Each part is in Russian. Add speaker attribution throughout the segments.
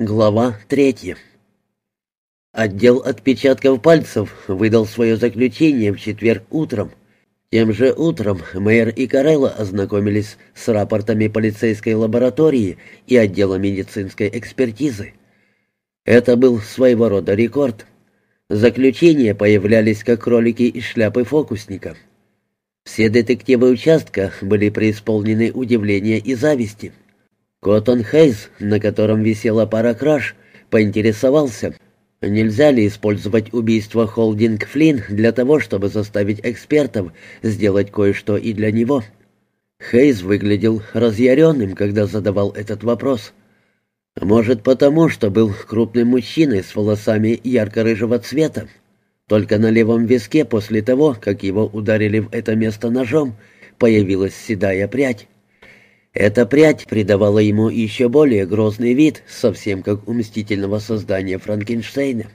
Speaker 1: Глава третья. Отдел отпечатков пальцев выдал свое заключение в четверг утром. Тем же утром мэр и Карелла ознакомились с рапортами полицейской лаборатории и отдела медицинской экспертизы. Это был своего рода рекорд. Заключения появлялись как кролики из шляпы фокусника. Все детективы участка были преисполнены удивления и зависти. Коттон Хейз, на котором висела пара краж, поинтересовался, нельзя ли использовать убийство Холдинг Флинн для того, чтобы заставить экспертов сделать кое-что и для него. Хейз выглядел разъяренным, когда задавал этот вопрос. Может, потому, что был крупным мужчиной с волосами ярко-рыжего цвета. Только на левом виске после того, как его ударили в это место ножом, появилась седая прядь. Эта прядь придавала ему еще более грозный вид, совсем как у мстительного создания Франкенштейна.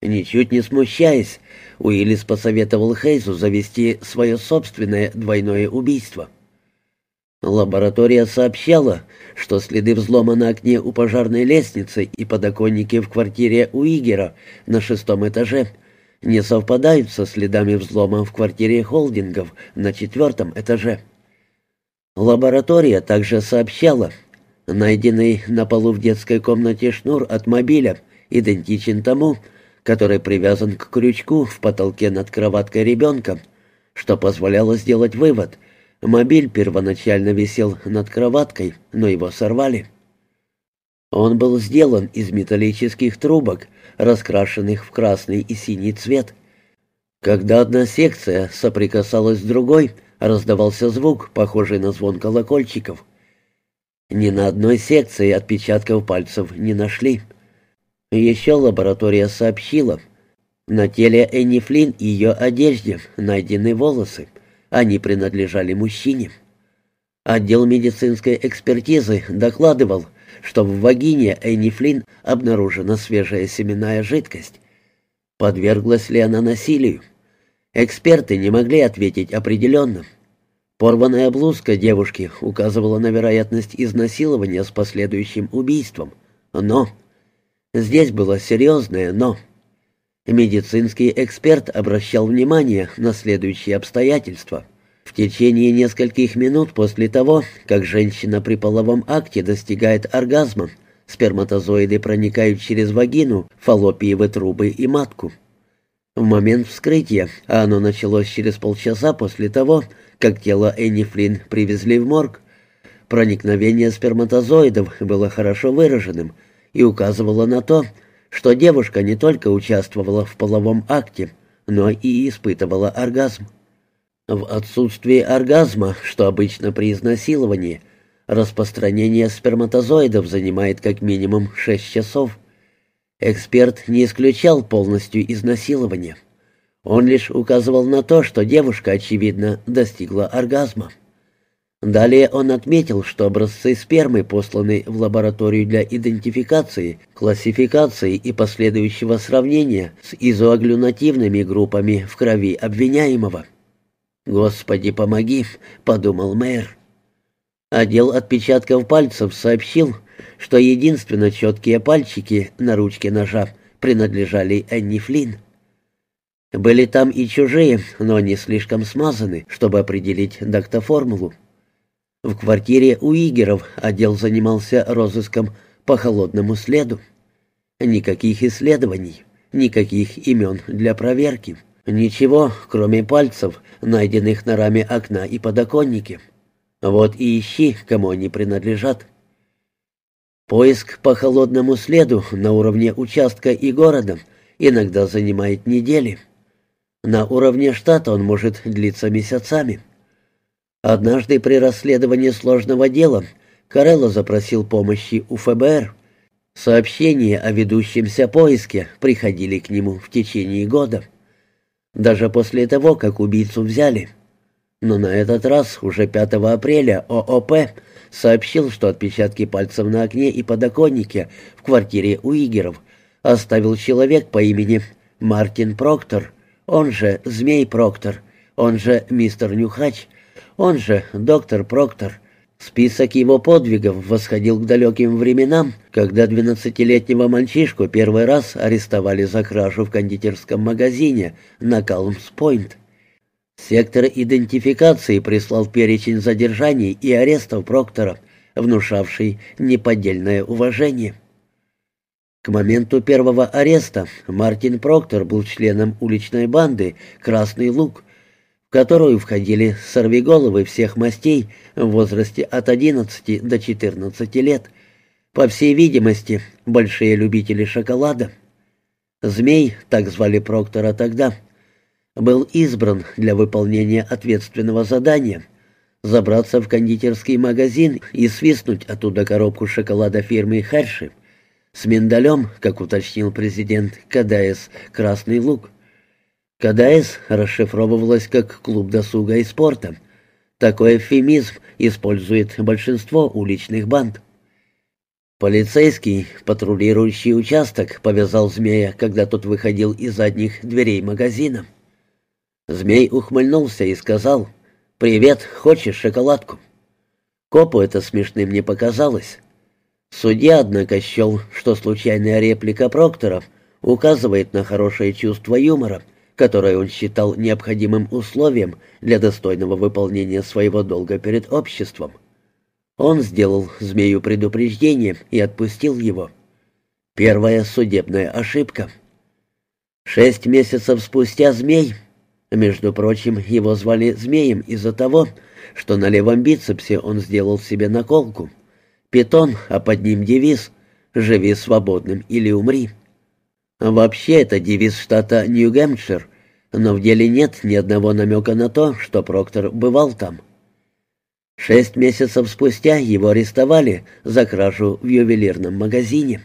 Speaker 1: Ничуть не смущаясь, Уиллис посоветовал Хейзу завести свое собственное двойное убийство. Лаборатория сообщала, что следы взлома на окне у пожарной лестницы и подоконнике в квартире Уигера на шестом этаже не совпадают со следами взлома в квартире Холдингов на четвертом этаже. Лаборатория также сообщала, найденный на полу в детской комнате шнур от мобиля идентичен тому, который привязан к крючку в потолке над кроваткой ребенка, что позволяло сделать вывод. Мобиль первоначально висел над кроваткой, но его сорвали. Он был сделан из металлических трубок, раскрашенных в красный и синий цвет. Когда одна секция соприкасалась с другой — раздавался звук, похожий на звон колокольчиков. Ни на одной секции отпечатков пальцев не нашли. Еще лаборатория сообщила, на теле Энни Флинн и ее одежде найдены волосы. Они принадлежали мужчине. Отдел медицинской экспертизы докладывал, что в вагине Энни Флинн обнаружена свежая семенная жидкость. Подверглась ли она насилию? Эксперты не могли ответить определенно. Порванная блузка девушки указывала на вероятность изнасилования с последующим убийством. Но... Здесь было серьезное «но». Медицинский эксперт обращал внимание на следующие обстоятельства. В течение нескольких минут после того, как женщина при половом акте достигает оргазма, сперматозоиды проникают через вагину, фаллопиевы трубы и матку. В момент вскрытия, а оно началось через полчаса после того, как тело Энни Флинн привезли в морг, проникновение сперматозоидов было хорошо выраженным и указывало на то, что девушка не только участвовала в половом акте, но и испытывала оргазм. В отсутствии оргазма, что обычно при изнасиловании, распространение сперматозоидов занимает как минимум 6 часов. Эксперт не исключал полностью изнасилование. Он лишь указывал на то, что девушка, очевидно, достигла оргазма. Далее он отметил, что образцы спермы посланы в лабораторию для идентификации, классификации и последующего сравнения с изоаглюнативными группами в крови обвиняемого. «Господи, помоги!» — подумал мэр. Отдел отпечатков пальцев сообщил, что единственно четкие пальчики на ручке ножа принадлежали Энни Флинн. Были там и чужие, но они слишком смазаны, чтобы определить дактоформулу. В квартире у Игеров отдел занимался розыском по холодному следу. Никаких исследований, никаких имен для проверки. Ничего, кроме пальцев, найденных на раме окна и подоконнике. Вот и ищи, кому они принадлежат. Поиск по холодному следу на уровне участка и города иногда занимает недели. На уровне штата он может длиться месяцами. Однажды при расследовании сложного дела Карелло запросил помощи у ФБР. Сообщения о ведущемся поиске приходили к нему в течение года. Даже после того, как убийцу взяли. Но на этот раз, уже 5 апреля, ООП сообщил, что отпечатки пальцев на окне и подоконнике в квартире у Игеров оставил человек по имени Мартин Проктор, он же Змей Проктор, он же мистер Нюхач, он же доктор Проктор, Список его подвигов восходил к далеким временам, когда двенадцатилетнего мальчишку первый раз арестовали за кражу в кондитерском магазине на Калмс-Пойнт. Сектор идентификации прислал перечень задержаний и арестов Проктора, внушавший неподдельное уважение. К моменту первого ареста Мартин Проктор был членом уличной банды «Красный лук», в которую входили сорвиголовы всех мастей в возрасте от 11 до 14 лет, по всей видимости, большие любители шоколада. «Змей», так звали Проктора тогда, был избран для выполнения ответственного задания — забраться в кондитерский магазин и свистнуть оттуда коробку шоколада фирмы «Херши», с миндалем, как уточнил президент КДС «Красный лук». КДС расшифровывалась как «Клуб досуга и спорта». Такой эвфемизм использует большинство уличных банд. Полицейский, патрулирующий участок, повязал змея, когда тот выходил из задних дверей магазина. Змей ухмыльнулся и сказал «Привет, хочешь шоколадку?» Копу это смешным не показалось. Судья, однако, счел, что случайная реплика Проктора указывает на хорошее чувство юмора, которое он считал необходимым условием для достойного выполнения своего долга перед обществом. Он сделал змею предупреждение и отпустил его. Первая судебная ошибка. Шесть месяцев спустя змей, между прочим, его звали змеем из-за того, что на левом бицепсе он сделал себе наколку — Питон, а под ним девиз «Живи свободным или умри». Вообще это девиз штата Нью-Гэмпшир, но в деле нет ни одного намека на то, что Проктор бывал там. Шесть месяцев спустя его арестовали за кражу в ювелирном магазине.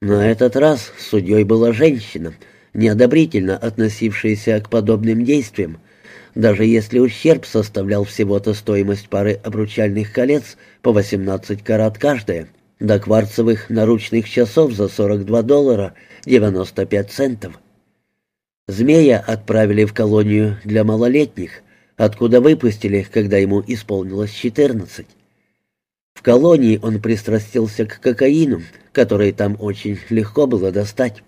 Speaker 1: На этот раз судьей была женщина, неодобрительно относившаяся к подобным действиям, даже если ущерб составлял всего-то стоимость пары обручальных колец по 18 карат каждая, до кварцевых наручных часов за 42 доллара 95 центов. Змея отправили в колонию для малолетних, откуда выпустили, когда ему исполнилось 14. В колонии он пристрастился к кокаину, который там очень легко было достать.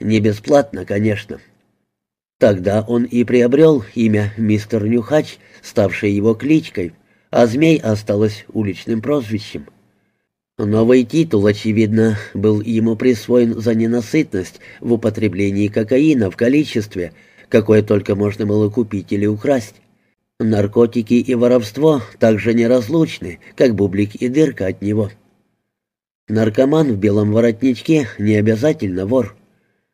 Speaker 1: Не бесплатно, конечно. Тогда он и приобрел имя мистер Нюхач, ставшее его кличкой, а змей осталось уличным прозвищем. Новый титул, очевидно, был ему присвоен за ненасытность в употреблении кокаина в количестве, какое только можно было купить или украсть. Наркотики и воровство также неразлучны, как бублик и дырка от него. Наркоман в белом воротничке не обязательно вор.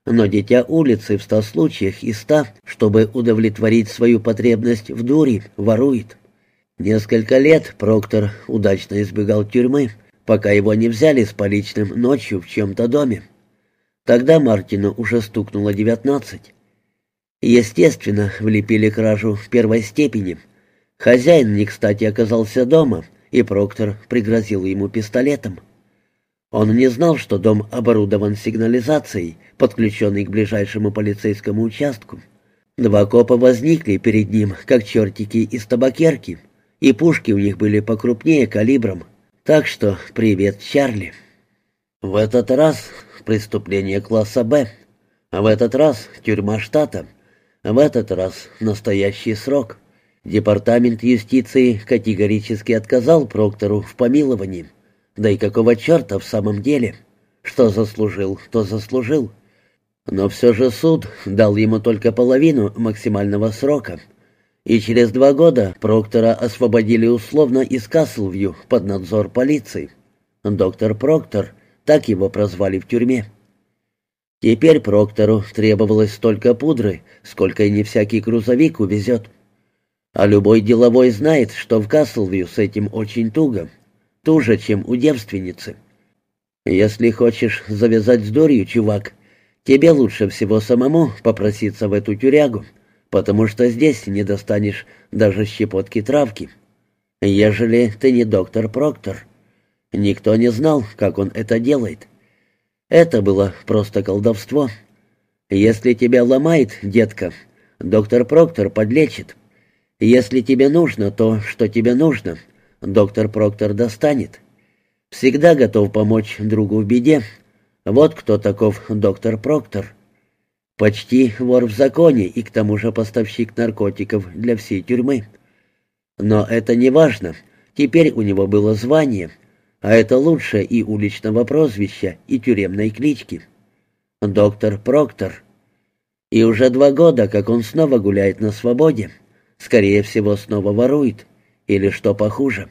Speaker 1: Но дитя улицы в ста случаях из ста, чтобы удовлетворить свою потребность в дури, ворует. Несколько лет Проктор удачно избегал тюрьмы, пока его не взяли с поличным ночью в чем-то доме. Тогда Мартину уже стукнуло девятнадцать. Естественно, влепили кражу в первой степени. Хозяин не кстати оказался дома, и Проктор пригрозил ему пистолетом. Он не знал, что дом оборудован сигнализацией, подключенной к ближайшему полицейскому участку. Два копа возникли перед ним, как чертики из табакерки, и пушки у них были покрупнее калибром. Так что привет, Чарли. В этот раз преступление класса «Б», в этот раз тюрьма штата, в этот раз настоящий срок. Департамент юстиции категорически отказал Проктору в помиловании. Да и какого черта в самом деле? Что заслужил, то заслужил. Но все же суд дал ему только половину максимального срока. И через два года Проктора освободили условно из Каслвью под надзор полиции. Доктор Проктор, так его прозвали в тюрьме. Теперь Проктору требовалось столько пудры, сколько и не всякий грузовик увезет. А любой деловой знает, что в Каслвью с этим очень туго — туже, чем у девственницы. Если хочешь завязать с дурью, чувак, тебе лучше всего самому попроситься в эту тюрягу, потому что здесь не достанешь даже щепотки травки. Ежели ты не доктор Проктор. Никто не знал, как он это делает. Это было просто колдовство. Если тебя ломает, детка, доктор Проктор подлечит. Если тебе нужно то, что тебе нужно — доктор Проктор достанет. Всегда готов помочь другу в беде. Вот кто таков доктор Проктор. Почти вор в законе и к тому же поставщик наркотиков для всей тюрьмы. Но это не важно. Теперь у него было звание, а это лучше и уличного прозвища, и тюремной клички. Доктор Проктор. И уже два года, как он снова гуляет на свободе. Скорее всего, снова ворует. Или что похуже.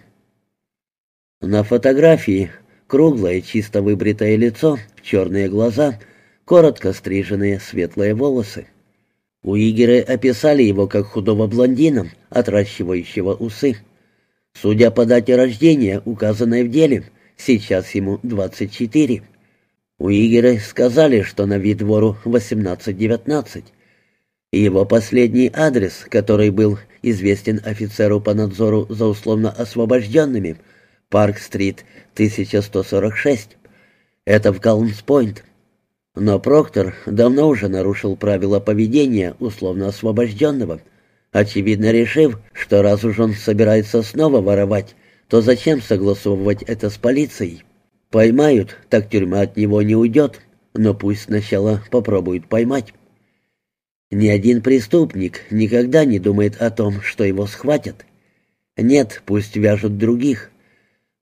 Speaker 1: На фотографии круглое, чисто выбритое лицо, черные глаза, коротко стриженные светлые волосы. Уигеры описали его как худого блондина, отращивающего усы. Судя по дате рождения, указанной в деле, сейчас ему 24. Уигеры сказали, что на вид вору 18-19. Его последний адрес, который был известен офицеру по надзору за условно освобожденными, Парк-стрит, 1146. Это в Калмс-Пойнт. Но Проктор давно уже нарушил правила поведения условно освобожденного, очевидно решив, что раз уж он собирается снова воровать, то зачем согласовывать это с полицией? Поймают, так тюрьма от него не уйдет, но пусть сначала попробуют поймать. Ни один преступник никогда не думает о том, что его схватят. Нет, пусть вяжут других.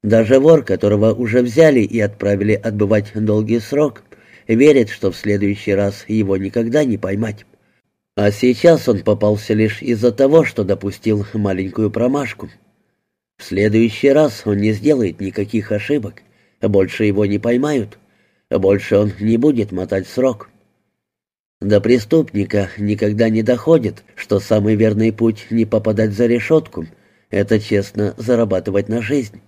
Speaker 1: Даже вор, которого уже взяли и отправили отбывать долгий срок, верит, что в следующий раз его никогда не поймать. А сейчас он попался лишь из-за того, что допустил маленькую промашку. В следующий раз он не сделает никаких ошибок, больше его не поймают, больше он не будет мотать срок. До преступника никогда не доходит, что самый верный путь не попадать за решетку — это честно зарабатывать на жизнь.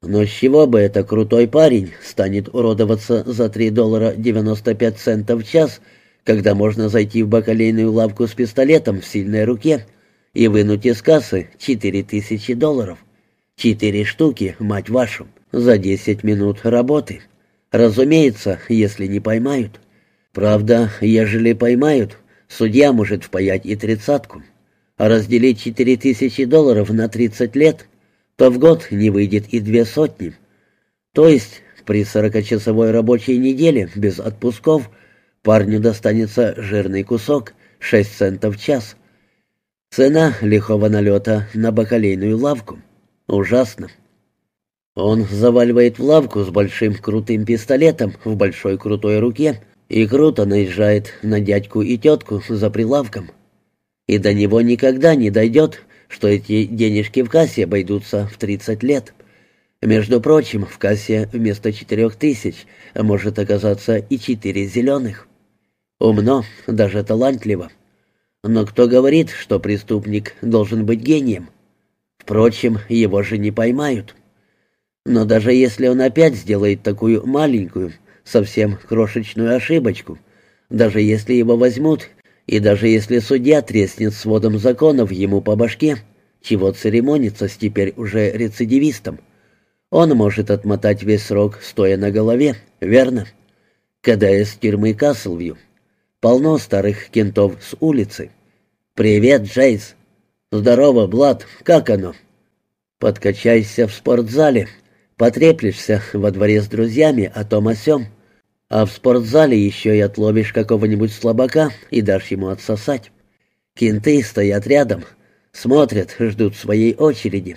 Speaker 1: Но с чего бы это крутой парень станет уродоваться за 3 доллара 95 центов в час, когда можно зайти в бакалейную лавку с пистолетом в сильной руке и вынуть из кассы 4 тысячи долларов? Четыре штуки, мать вашу, за 10 минут работы. Разумеется, если не поймают. Правда, ежели поймают, судья может впаять и тридцатку. А разделить четыре тысячи долларов на 30 лет то в год не выйдет и две сотни. То есть при сорокачасовой рабочей неделе без отпусков парню достанется жирный кусок, 6 центов в час. Цена лихого налета на бакалейную лавку. Ужасно. Он заваливает в лавку с большим крутым пистолетом в большой крутой руке и круто наезжает на дядьку и тетку за прилавком. И до него никогда не дойдет, что эти денежки в кассе обойдутся в 30 лет. Между прочим, в кассе вместо четырех тысяч может оказаться и четыре зеленых. Умно, даже талантливо. Но кто говорит, что преступник должен быть гением? Впрочем, его же не поймают. Но даже если он опять сделает такую маленькую, совсем крошечную ошибочку, даже если его возьмут и даже если судья треснет сводом законов ему по башке, чего церемониться с теперь уже рецидивистом, он может отмотать весь срок, стоя на голове, верно? Когда из тюрьмы Каслвью. Полно старых кентов с улицы. «Привет, Джейс!» «Здорово, Блад, как оно?» «Подкачайся в спортзале, потреплешься во дворе с друзьями о том о сём». А в спортзале еще и отловишь какого-нибудь слабака и дашь ему отсосать. Кенты стоят рядом, смотрят, ждут своей очереди.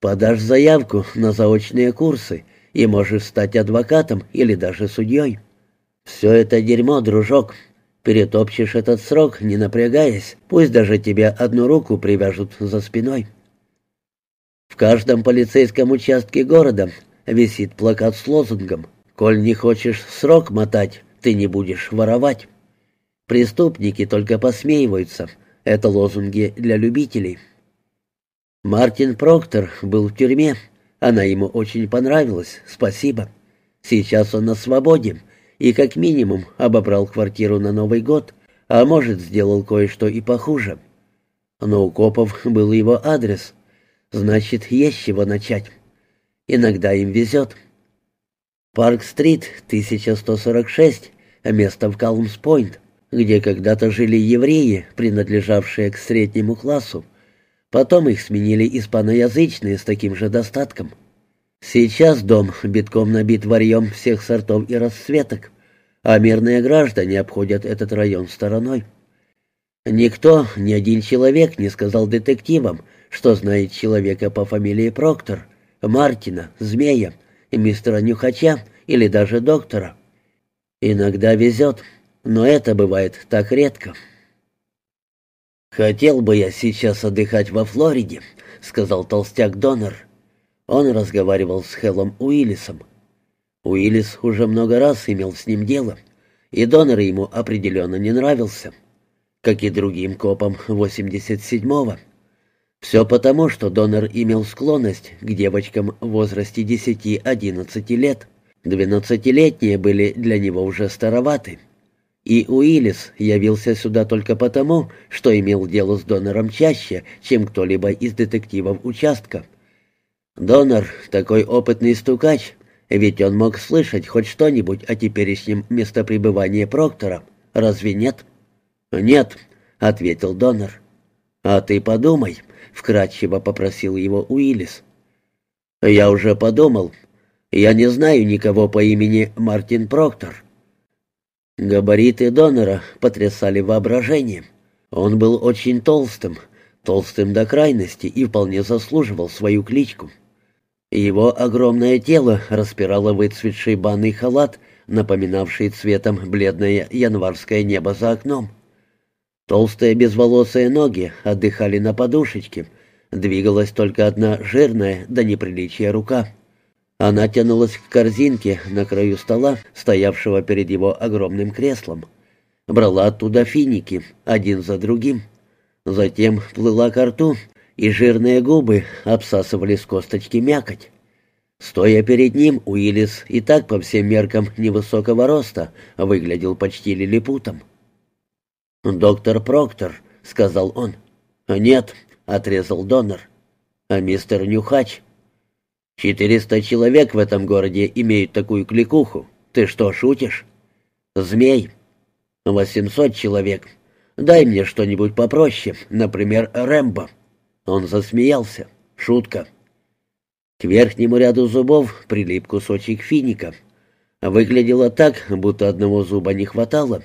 Speaker 1: Подашь заявку на заочные курсы и можешь стать адвокатом или даже судьей. Все это дерьмо, дружок. Перетопчешь этот срок, не напрягаясь, пусть даже тебя одну руку привяжут за спиной. В каждом полицейском участке города висит плакат с лозунгом Коль не хочешь срок мотать, ты не будешь воровать. Преступники только посмеиваются. Это лозунги для любителей. Мартин Проктор был в тюрьме. Она ему очень понравилась, спасибо. Сейчас он на свободе и как минимум обобрал квартиру на Новый год, а может, сделал кое-что и похуже. Но у копов был его адрес. Значит, есть чего начать. Иногда им везет. Парк-стрит, 1146, место в Калмс-Пойнт, где когда-то жили евреи, принадлежавшие к среднему классу. Потом их сменили испаноязычные с таким же достатком. Сейчас дом битком набит варьем всех сортов и расцветок, а мирные граждане обходят этот район стороной. Никто, ни один человек не сказал детективам, что знает человека по фамилии Проктор, Мартина, Змея, мистера Нюхача или даже доктора. Иногда везет, но это бывает так редко. «Хотел бы я сейчас отдыхать во Флориде», — сказал толстяк Донор. Он разговаривал с Хеллом Уиллисом. Уиллис уже много раз имел с ним дело, и Донор ему определенно не нравился, как и другим копам 87-го. Все потому, что Донор имел склонность к девочкам в возрасте 10-11 лет. Двенадцатилетние были для него уже староваты. И Уиллис явился сюда только потому, что имел дело с донором чаще, чем кто-либо из детективов участка. Донор — такой опытный стукач, ведь он мог слышать хоть что-нибудь о теперешнем местопребывании Проктора. Разве нет? «Нет», — ответил донор. «А ты подумай», — вкратчиво попросил его Уиллис. «Я уже подумал. Я не знаю никого по имени Мартин Проктор». Габариты донора потрясали воображение. Он был очень толстым, толстым до крайности и вполне заслуживал свою кличку. Его огромное тело распирало выцветший банный халат, напоминавший цветом бледное январское небо за окном. Толстые безволосые ноги отдыхали на подушечке, двигалась только одна жирная до неприличия рука — она тянулась к корзинке на краю стола, стоявшего перед его огромным креслом. Брала оттуда финики, один за другим. Затем плыла ко рту, и жирные губы обсасывали с косточки мякоть. Стоя перед ним, Уиллис и так по всем меркам невысокого роста выглядел почти лилипутом. «Доктор Проктор», — сказал он. «Нет», — отрезал донор. «А мистер Нюхач?» Четыреста человек в этом городе имеют такую кликуху. Ты что, шутишь? Змей. Восемьсот человек. Дай мне что-нибудь попроще, например, Рэмбо. Он засмеялся. Шутка. К верхнему ряду зубов прилип кусочек финика. Выглядело так, будто одного зуба не хватало.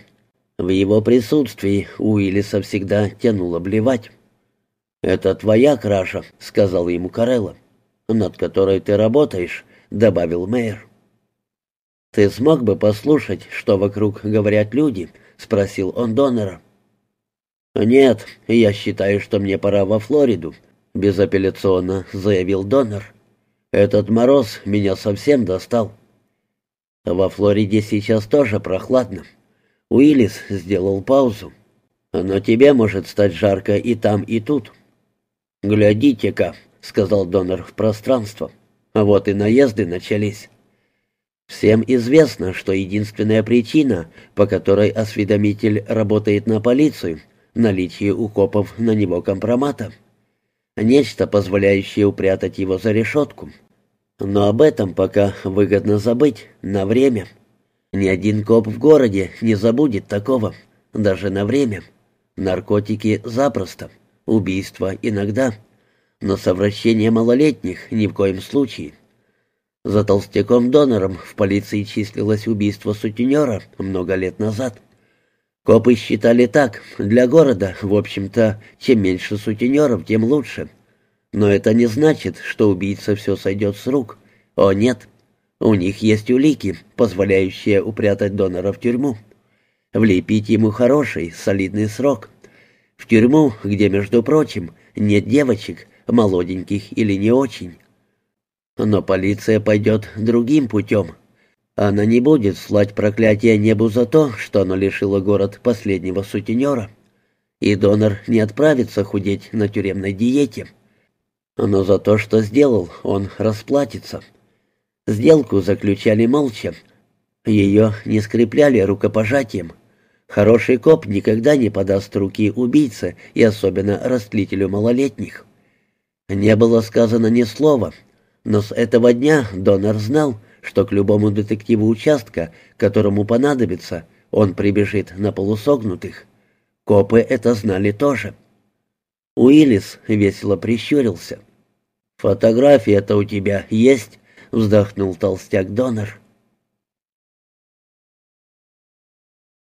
Speaker 1: В его присутствии Уиллиса всегда тянуло блевать. «Это твоя кража», — сказал ему Карелла над которой ты работаешь», — добавил мэр. «Ты смог бы послушать, что вокруг говорят люди?» — спросил он донора. «Нет, я считаю, что мне пора во Флориду», — безапелляционно заявил донор. «Этот мороз меня совсем достал». «Во Флориде сейчас тоже прохладно». Уиллис сделал паузу. «Но тебе может стать жарко и там, и тут». «Глядите-ка», сказал донор в пространство. А вот и наезды начались. Всем известно, что единственная причина, по которой осведомитель работает на полицию, наличие у копов на него компромата. Нечто, позволяющее упрятать его за решетку. Но об этом пока выгодно забыть, на время. Ни один коп в городе не забудет такого, даже на время. Наркотики запросто, убийства иногда но совращение малолетних ни в коем случае. За толстяком-донором в полиции числилось убийство сутенера много лет назад. Копы считали так, для города, в общем-то, чем меньше сутенеров, тем лучше. Но это не значит, что убийца все сойдет с рук. О нет, у них есть улики, позволяющие упрятать донора в тюрьму. Влепить ему хороший, солидный срок. В тюрьму, где, между прочим, нет девочек, молоденьких или не очень. Но полиция пойдет другим путем. Она не будет слать проклятие небу за то, что оно лишило город последнего сутенера. И донор не отправится худеть на тюремной диете. Но за то, что сделал, он расплатится. Сделку заключали молча. Ее не скрепляли рукопожатием. Хороший коп никогда не подаст руки убийце и особенно растлителю малолетних. Не было сказано ни слова, но с этого дня донор знал, что к любому детективу участка, которому понадобится, он прибежит на полусогнутых. Копы это знали тоже. Уиллис весело прищурился. «Фотография-то у тебя есть?» — вздохнул толстяк Донор.